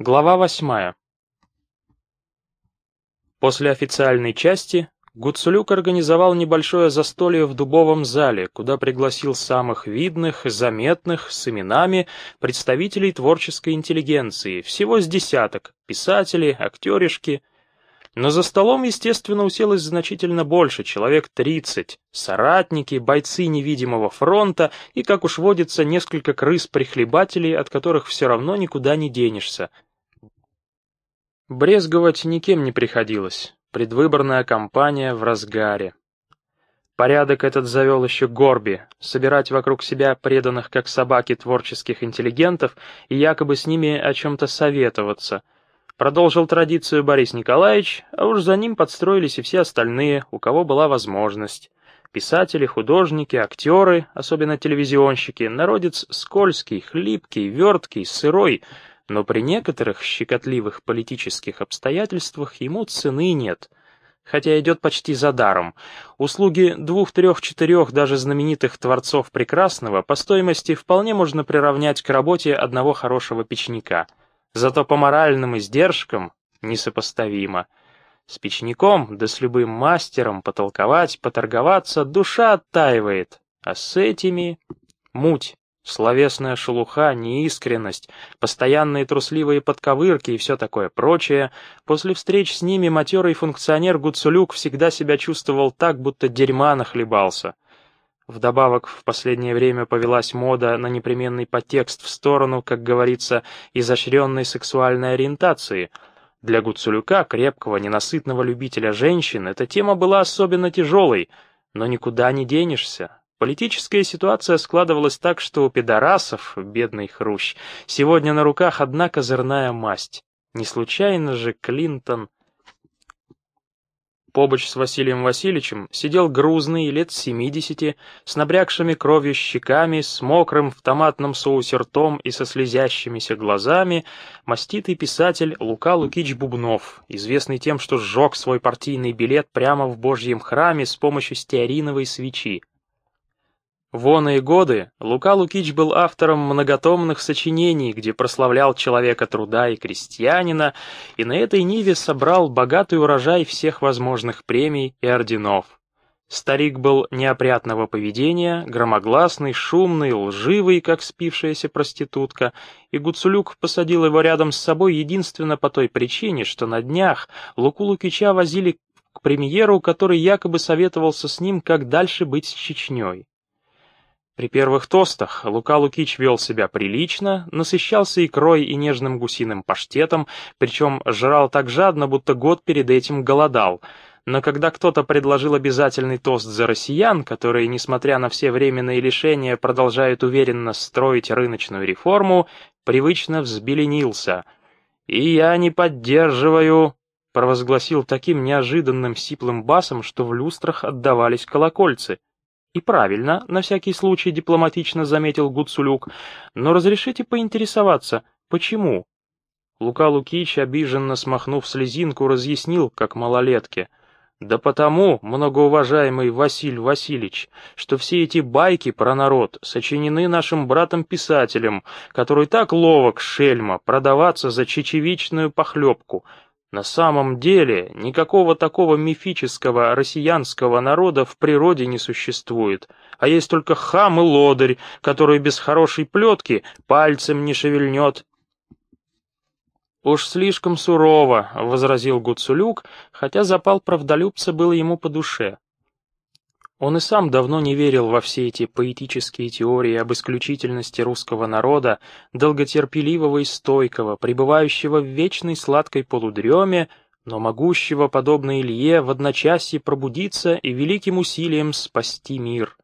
Глава восьмая. После официальной части Гуцулюк организовал небольшое застолье в дубовом зале, куда пригласил самых видных, заметных, с именами, представителей творческой интеллигенции, всего с десяток, писатели, актеришки. Но за столом, естественно, уселось значительно больше, человек тридцать, соратники, бойцы невидимого фронта и, как уж водится, несколько крыс-прихлебателей, от которых все равно никуда не денешься. Брезговать никем не приходилось. Предвыборная кампания в разгаре. Порядок этот завел еще Горби, собирать вокруг себя преданных как собаки творческих интеллигентов и якобы с ними о чем-то советоваться. Продолжил традицию Борис Николаевич, а уж за ним подстроились и все остальные, у кого была возможность. Писатели, художники, актеры, особенно телевизионщики, народец скользкий, хлипкий, верткий, сырой — но при некоторых щекотливых политических обстоятельствах ему цены нет, хотя идет почти за даром. Услуги двух, трех, четырех даже знаменитых творцов прекрасного по стоимости вполне можно приравнять к работе одного хорошего печника, зато по моральным издержкам несопоставимо. С печником, да с любым мастером потолковать, поторговаться душа оттаивает, а с этими — муть. Словесная шелуха, неискренность, постоянные трусливые подковырки и все такое прочее. После встреч с ними матерый функционер Гуцулюк всегда себя чувствовал так, будто дерьма нахлебался. Вдобавок, в последнее время повелась мода на непременный подтекст в сторону, как говорится, изощренной сексуальной ориентации. Для Гуцулюка, крепкого, ненасытного любителя женщин, эта тема была особенно тяжелой, но никуда не денешься. Политическая ситуация складывалась так, что у пидорасов, бедный хрущ, сегодня на руках одна козырная масть. Не случайно же Клинтон... Побач с Василием Васильевичем сидел грузный, лет семидесяти, с набрякшими кровью щеками, с мокрым в томатном соусе ртом и со слезящимися глазами, маститый писатель Лука Лукич Бубнов, известный тем, что сжег свой партийный билет прямо в Божьем храме с помощью стеариновой свечи. В оные годы Лука Лукич был автором многотомных сочинений, где прославлял человека труда и крестьянина, и на этой ниве собрал богатый урожай всех возможных премий и орденов. Старик был неопрятного поведения, громогласный, шумный, лживый, как спившаяся проститутка, и Гуцулюк посадил его рядом с собой единственно по той причине, что на днях Луку Лукича возили к премьеру, который якобы советовался с ним, как дальше быть с Чечней. При первых тостах Лука Лукич вел себя прилично, насыщался икрой и нежным гусиным паштетом, причем жрал так жадно, будто год перед этим голодал. Но когда кто-то предложил обязательный тост за россиян, которые, несмотря на все временные лишения, продолжают уверенно строить рыночную реформу, привычно взбеленился. «И я не поддерживаю», — провозгласил таким неожиданным сиплым басом, что в люстрах отдавались колокольцы. «И правильно, на всякий случай дипломатично заметил Гуцулюк, но разрешите поинтересоваться, почему?» Лука Лукич, обиженно смахнув слезинку, разъяснил, как малолетке. «Да потому, многоуважаемый Василь Васильевич, что все эти байки про народ сочинены нашим братом-писателем, который так ловок, шельма, продаваться за чечевичную похлебку, на самом деле, никакого такого мифического россиянского народа в природе не существует, а есть только хам и лодырь, который без хорошей плетки пальцем не шевельнет. «Уж слишком сурово», — возразил Гуцулюк, хотя запал правдолюбца был ему по душе. Он и сам давно не верил во все эти поэтические теории об исключительности русского народа, долготерпеливого и стойкого, пребывающего в вечной сладкой полудреме, но могущего, подобно Илье, в одночасье пробудиться и великим усилием спасти мир.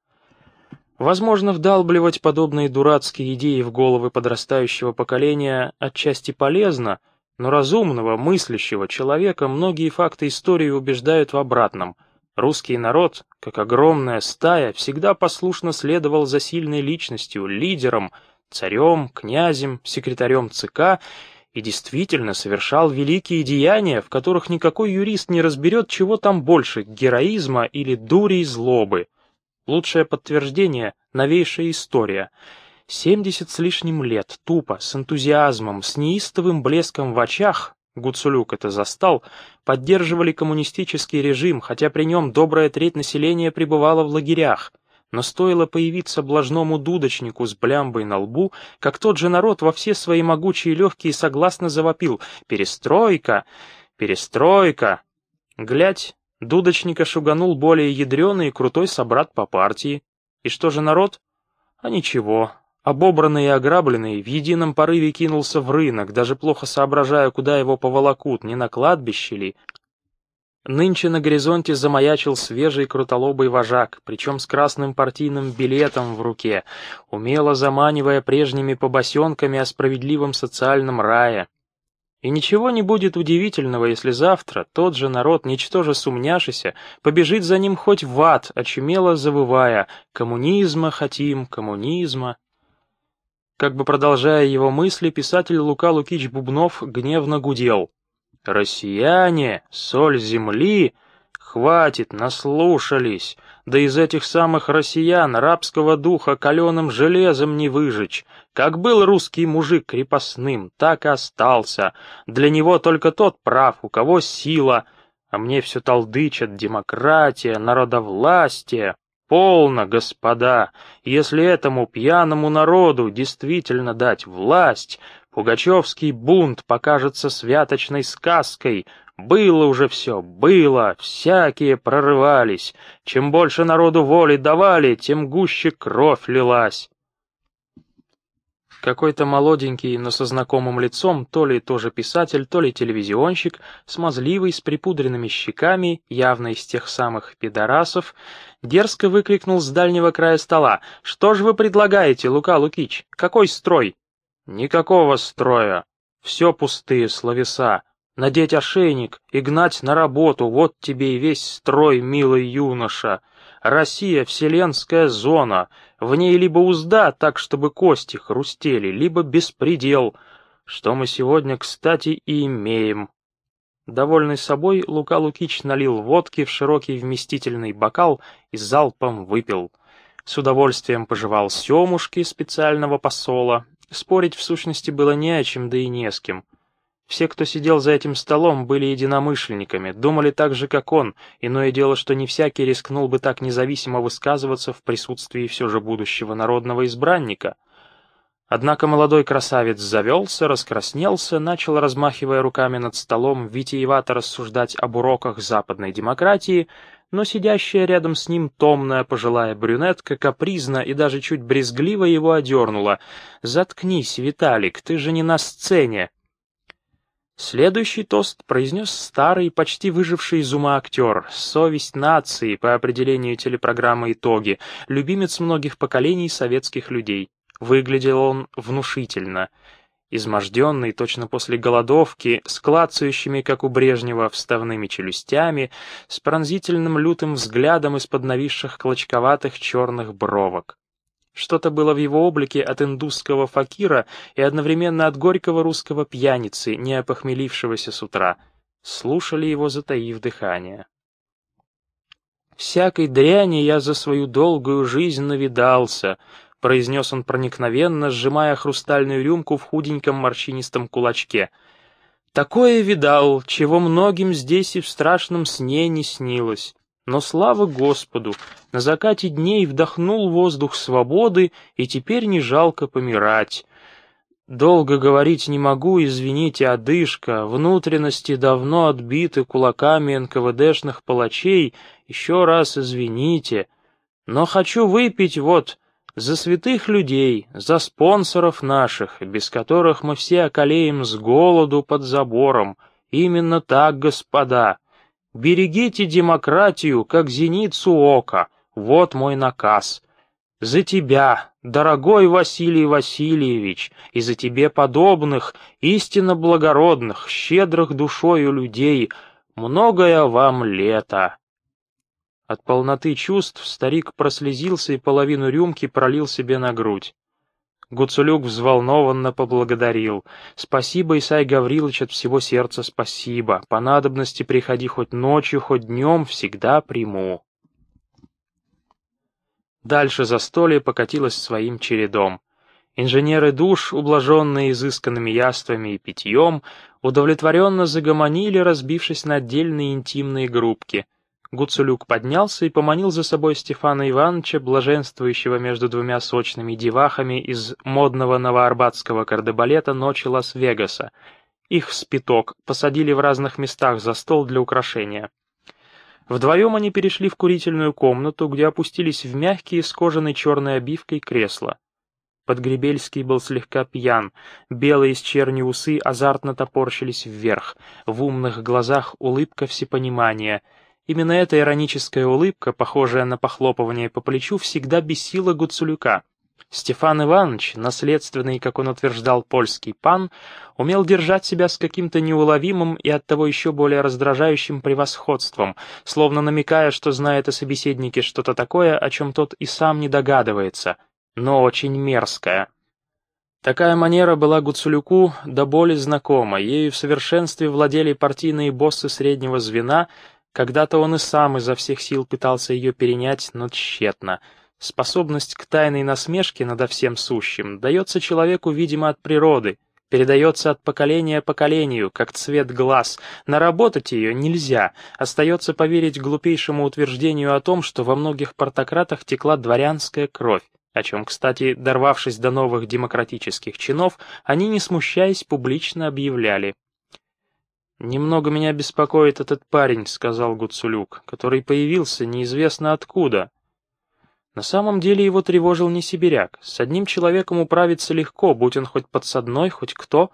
Возможно, вдалбливать подобные дурацкие идеи в головы подрастающего поколения отчасти полезно, но разумного, мыслящего человека многие факты истории убеждают в обратном — Русский народ, как огромная стая, всегда послушно следовал за сильной личностью, лидером, царем, князем, секретарем ЦК и действительно совершал великие деяния, в которых никакой юрист не разберет, чего там больше, героизма или дури и злобы. Лучшее подтверждение — новейшая история. Семьдесят с лишним лет, тупо, с энтузиазмом, с неистовым блеском в очах, Гуцулюк это застал, поддерживали коммунистический режим, хотя при нем добрая треть населения пребывала в лагерях. Но стоило появиться блажному дудочнику с блямбой на лбу, как тот же народ во все свои могучие легкие согласно завопил «Перестройка! Перестройка!» Глядь, дудочника шуганул более ядреный и крутой собрат по партии. И что же народ? А ничего, Обобранный и ограбленный, в едином порыве кинулся в рынок, даже плохо соображая, куда его поволокут, не на кладбище ли. Нынче на горизонте замаячил свежий крутолобый вожак, причем с красным партийным билетом в руке, умело заманивая прежними побосенками о справедливом социальном рае. И ничего не будет удивительного, если завтра тот же народ, ничтоже сумняшися, побежит за ним хоть в ад, очумело завывая «Коммунизма хотим, коммунизма». Как бы продолжая его мысли, писатель Лука Лукич Бубнов гневно гудел. «Россияне, соль земли, хватит, наслушались, да из этих самых россиян рабского духа каленым железом не выжечь. Как был русский мужик крепостным, так и остался. Для него только тот прав, у кого сила, а мне все толдычат демократия, народовластие. «Полно, господа! Если этому пьяному народу действительно дать власть, Пугачевский бунт покажется святочной сказкой. Было уже все, было, всякие прорывались. Чем больше народу воли давали, тем гуще кровь лилась». Какой-то молоденький, но со знакомым лицом, то ли тоже писатель, то ли телевизионщик, смазливый, с припудренными щеками, явно из тех самых пидорасов, дерзко выкрикнул с дальнего края стола. «Что же вы предлагаете, Лука Лукич? Какой строй?» «Никакого строя. Все пустые словеса. Надеть ошейник и гнать на работу, вот тебе и весь строй, милый юноша. Россия — вселенская зона, в ней либо узда, так чтобы кости хрустели, либо беспредел, что мы сегодня, кстати, и имеем. Довольный собой, Лука Лукич налил водки в широкий вместительный бокал и залпом выпил. С удовольствием пожевал семушки специального посола. Спорить в сущности было не о чем, да и не с кем. Все, кто сидел за этим столом, были единомышленниками, думали так же, как он, иное дело, что не всякий рискнул бы так независимо высказываться в присутствии все же будущего народного избранника. Однако молодой красавец завелся, раскраснелся, начал, размахивая руками над столом, витиевато рассуждать об уроках западной демократии, но сидящая рядом с ним томная пожилая брюнетка капризно и даже чуть брезгливо его одернула. «Заткнись, Виталик, ты же не на сцене!» Следующий тост произнес старый, почти выживший из ума актер, совесть нации по определению телепрограммы «Итоги», любимец многих поколений советских людей. Выглядел он внушительно. Изможденный, точно после голодовки, с клацающими, как у Брежнева, вставными челюстями, с пронзительным лютым взглядом из-под нависших клочковатых черных бровок. Что-то было в его облике от индусского факира и одновременно от горького русского пьяницы, не опохмелившегося с утра. Слушали его, затаив дыхание. «Всякой дряни я за свою долгую жизнь навидался», — произнес он проникновенно, сжимая хрустальную рюмку в худеньком морщинистом кулачке. «Такое видал, чего многим здесь и в страшном сне не снилось. Но слава Господу, на закате дней вдохнул воздух свободы, и теперь не жалко помирать. Долго говорить не могу, извините, одышка, внутренности давно отбиты кулаками НКВДшных палачей, еще раз извините. Но хочу выпить вот за святых людей, за спонсоров наших, без которых мы все околеем с голоду под забором. Именно так, господа. Берегите демократию, как зеницу ока. Вот мой наказ. За тебя, дорогой Василий Васильевич, и за тебе подобных, истинно благородных, щедрых душою людей, многое вам лето. От полноты чувств старик прослезился и половину рюмки пролил себе на грудь. Гуцулюк взволнованно поблагодарил. «Спасибо, Исай Гаврилович, от всего сердца спасибо. По надобности приходи хоть ночью, хоть днем, всегда приму». Дальше застолье покатилось своим чередом. Инженеры душ, ублаженные изысканными яствами и питьем, удовлетворенно загомонили, разбившись на отдельные интимные группки. Гуцулюк поднялся и поманил за собой Стефана Ивановича, блаженствующего между двумя сочными девахами из модного новоарбатского кардебалета ночи Лас-Вегаса. Их спиток посадили в разных местах за стол для украшения. Вдвоем они перешли в курительную комнату, где опустились в мягкие с кожаной черной обивкой кресла. Подгребельский был слегка пьян, белые с черни усы азартно топорщились вверх, в умных глазах улыбка всепонимания. Именно эта ироническая улыбка, похожая на похлопывание по плечу, всегда бесила Гуцулюка. Стефан Иванович, наследственный, как он утверждал, польский пан, умел держать себя с каким-то неуловимым и оттого еще более раздражающим превосходством, словно намекая, что знает о собеседнике что-то такое, о чем тот и сам не догадывается — но очень мерзкая. Такая манера была Гуцулюку до боли знакома, ею в совершенстве владели партийные боссы среднего звена, когда-то он и сам изо всех сил пытался ее перенять, но тщетно. Способность к тайной насмешке надо всем сущим дается человеку, видимо, от природы, передается от поколения поколению, как цвет глаз. Наработать ее нельзя, остается поверить глупейшему утверждению о том, что во многих портократах текла дворянская кровь о чем, кстати, дорвавшись до новых демократических чинов, они, не смущаясь, публично объявляли. «Немного меня беспокоит этот парень», — сказал Гуцулюк, который появился неизвестно откуда. На самом деле его тревожил не сибиряк. С одним человеком управиться легко, будь он хоть подсадной, хоть кто.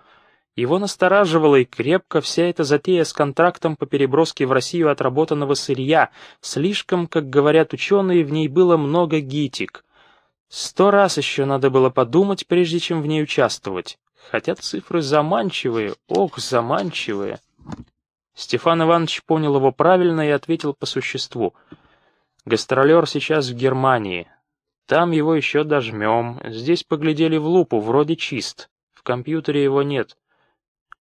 Его настораживала и крепко вся эта затея с контрактом по переброске в Россию отработанного сырья. Слишком, как говорят ученые, в ней было много гитик. Сто раз еще надо было подумать, прежде чем в ней участвовать. Хотя цифры заманчивые, ох, заманчивые. Стефан Иванович понял его правильно и ответил по существу. Гастролер сейчас в Германии. Там его еще дожмем. Здесь поглядели в лупу, вроде чист. В компьютере его нет.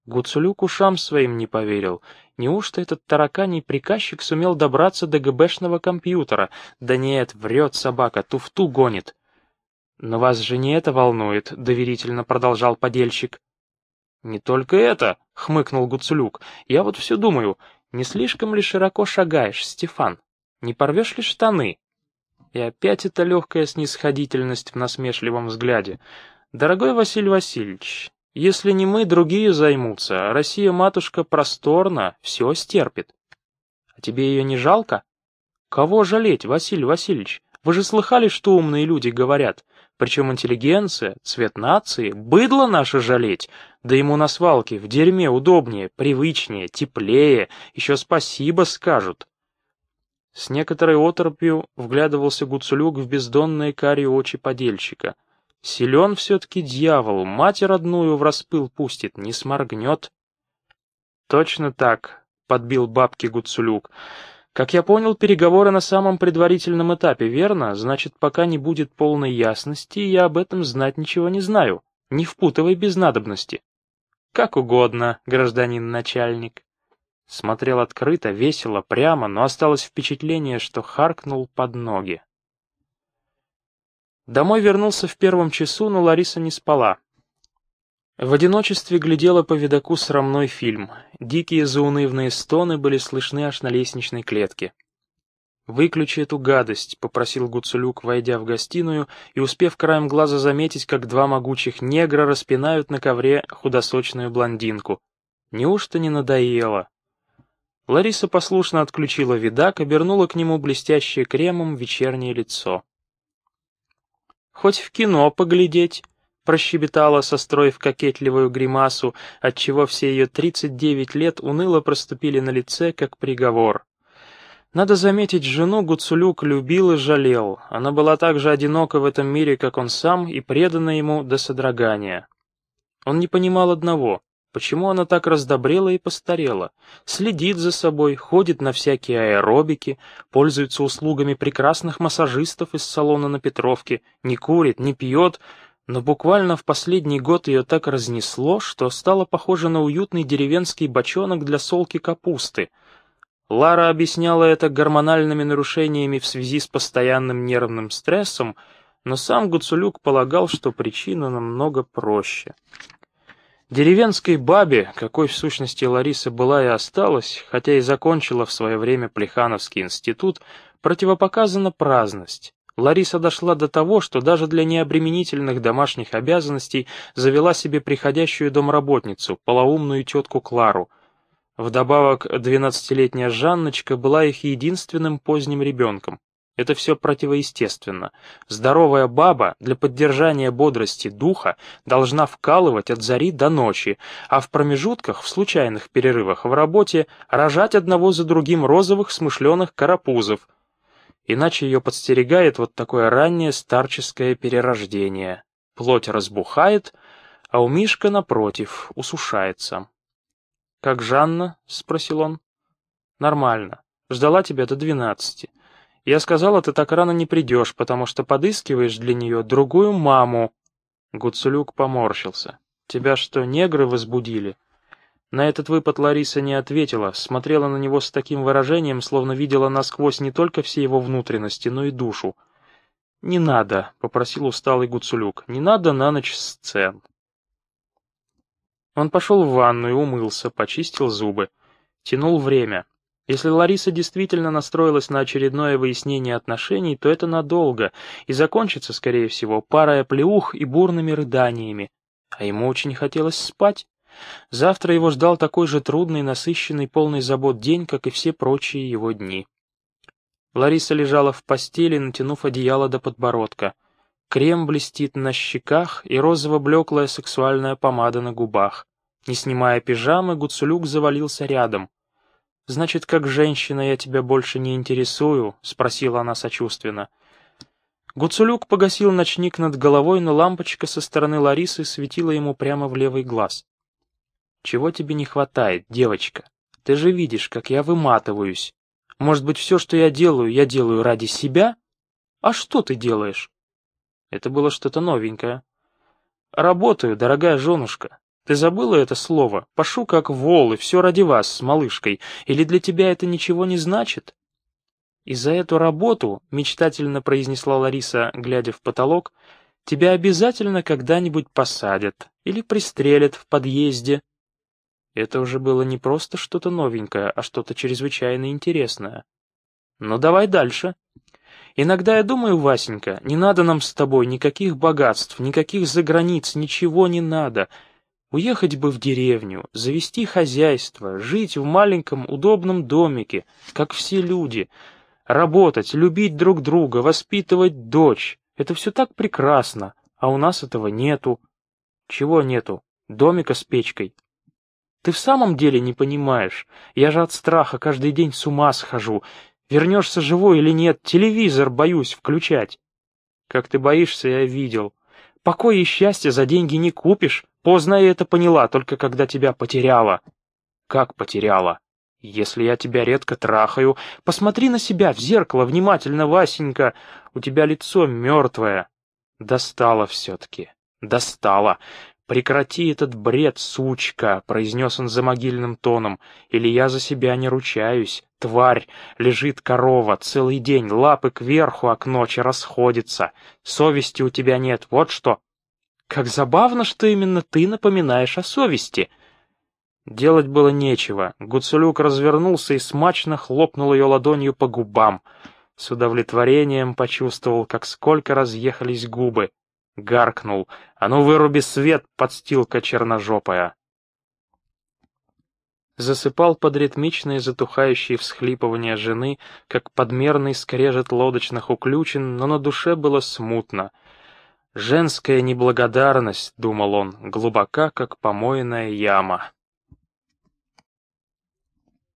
Гуцулюк ушам своим не поверил. Неужто этот тараканий приказчик сумел добраться до ГБшного компьютера? Да нет, врет собака, туфту гонит. «Но вас же не это волнует», — доверительно продолжал подельщик. «Не только это», — хмыкнул Гуцулюк. «Я вот все думаю, не слишком ли широко шагаешь, Стефан? Не порвешь ли штаны?» И опять эта легкая снисходительность в насмешливом взгляде. «Дорогой Василий Васильевич, если не мы, другие займутся, а Россия-матушка просторна, все стерпит. А тебе ее не жалко? Кого жалеть, Василий Васильевич? Вы же слыхали, что умные люди говорят? Причем интеллигенция, цвет нации, быдло наше жалеть. Да ему на свалке, в дерьме удобнее, привычнее, теплее, еще спасибо скажут. С некоторой оторопью вглядывался Гуцулюк в бездонные карие очи подельщика. Силен все-таки дьявол, мать родную в распыл пустит, не сморгнет. Точно так, подбил бабки Гуцулюк. Как я понял, переговоры на самом предварительном этапе, верно? Значит, пока не будет полной ясности, я об этом знать ничего не знаю. Не впутывай без надобности. Как угодно, гражданин начальник. Смотрел открыто, весело, прямо, но осталось впечатление, что харкнул под ноги. Домой вернулся в первом часу, но Лариса не спала. В одиночестве глядела по видоку срамной фильм. Дикие заунывные стоны были слышны аж на лестничной клетке. «Выключи эту гадость», — попросил Гуцулюк, войдя в гостиную и успев краем глаза заметить, как два могучих негра распинают на ковре худосочную блондинку. Неужто не надоело? Лариса послушно отключила видак, обернула к нему блестящее кремом вечернее лицо. «Хоть в кино поглядеть», прощебетала, состроив кокетливую гримасу, отчего все ее 39 лет уныло проступили на лице, как приговор. Надо заметить, жену Гуцулюк любил и жалел. Она была так же одинока в этом мире, как он сам, и предана ему до содрогания. Он не понимал одного — Почему она так раздобрела и постарела? Следит за собой, ходит на всякие аэробики, пользуется услугами прекрасных массажистов из салона на Петровке, не курит, не пьет, но буквально в последний год ее так разнесло, что стало похоже на уютный деревенский бочонок для солки капусты. Лара объясняла это гормональными нарушениями в связи с постоянным нервным стрессом, Но сам Гуцулюк полагал, что причина намного проще. Деревенской бабе, какой в сущности Лариса была и осталась, хотя и закончила в свое время Плехановский институт, противопоказана праздность. Лариса дошла до того, что даже для необременительных домашних обязанностей завела себе приходящую домработницу, полоумную тетку Клару. Вдобавок, двенадцатилетняя Жанночка была их единственным поздним ребенком. Это все противоестественно. Здоровая баба для поддержания бодрости духа должна вкалывать от зари до ночи, а в промежутках, в случайных перерывах в работе, рожать одного за другим розовых смышленых карапузов. Иначе ее подстерегает вот такое раннее старческое перерождение. Плоть разбухает, а у Мишка, напротив, усушается. «Как Жанна?» — спросил он. «Нормально. Ждала тебя до двенадцати. Я сказала, ты так рано не придешь, потому что подыскиваешь для нее другую маму. Гуцулюк поморщился. Тебя что, негры возбудили? На этот выпад Лариса не ответила, смотрела на него с таким выражением, словно видела насквозь не только все его внутренности, но и душу. «Не надо», — попросил усталый Гуцулюк, — «не надо на ночь сцен». Он пошел в ванну и умылся, почистил зубы. Тянул время. Если Лариса действительно настроилась на очередное выяснение отношений, то это надолго и закончится, скорее всего, парой оплеух и бурными рыданиями. А ему очень хотелось спать. Завтра его ждал такой же трудный, насыщенный, полный забот день, как и все прочие его дни. Лариса лежала в постели, натянув одеяло до подбородка. Крем блестит на щеках и розово-блеклая сексуальная помада на губах. Не снимая пижамы, Гуцулюк завалился рядом. «Значит, как женщина я тебя больше не интересую?» — спросила она сочувственно. Гуцулюк погасил ночник над головой, но лампочка со стороны Ларисы светила ему прямо в левый глаз. «Чего тебе не хватает, девочка? Ты же видишь, как я выматываюсь. Может быть, все, что я делаю, я делаю ради себя? А что ты делаешь?» Это было что-то новенькое. «Работаю, дорогая женушка. Ты забыла это слово? Пошу как вол, и все ради вас с малышкой. Или для тебя это ничего не значит?» «И за эту работу», — мечтательно произнесла Лариса, глядя в потолок, «тебя обязательно когда-нибудь посадят или пристрелят в подъезде». Это уже было не просто что-то новенькое, а что-то чрезвычайно интересное. «Ну, давай дальше». Иногда я думаю, Васенька, не надо нам с тобой никаких богатств, никаких заграниц, ничего не надо. Уехать бы в деревню, завести хозяйство, жить в маленьком удобном домике, как все люди, работать, любить друг друга, воспитывать дочь. Это все так прекрасно, а у нас этого нету. Чего нету? Домика с печкой. Ты в самом деле не понимаешь. Я же от страха каждый день с ума схожу. Вернешься живой или нет, телевизор боюсь включать. Как ты боишься, я видел. Покой и счастье за деньги не купишь. Поздно я это поняла, только когда тебя потеряла. Как потеряла? Если я тебя редко трахаю, посмотри на себя в зеркало внимательно, Васенька. У тебя лицо мертвое. Достала все-таки. Достала. «Прекрати этот бред, сучка!» — произнес он за могильным тоном. «Или я за себя не ручаюсь. Тварь! Лежит корова, целый день, лапы кверху, а к ночи расходится. Совести у тебя нет, вот что!» Как забавно, что именно ты напоминаешь о совести. Делать было нечего. Гуцулюк развернулся и смачно хлопнул ее ладонью по губам. С удовлетворением почувствовал, как сколько разъехались губы. Гаркнул. «А ну выруби свет, подстилка черножопая!» Засыпал под ритмичные затухающие всхлипывания жены, как подмерный скрежет лодочных уключен, но на душе было смутно — Женская неблагодарность, думал он, глубока, как помойная яма.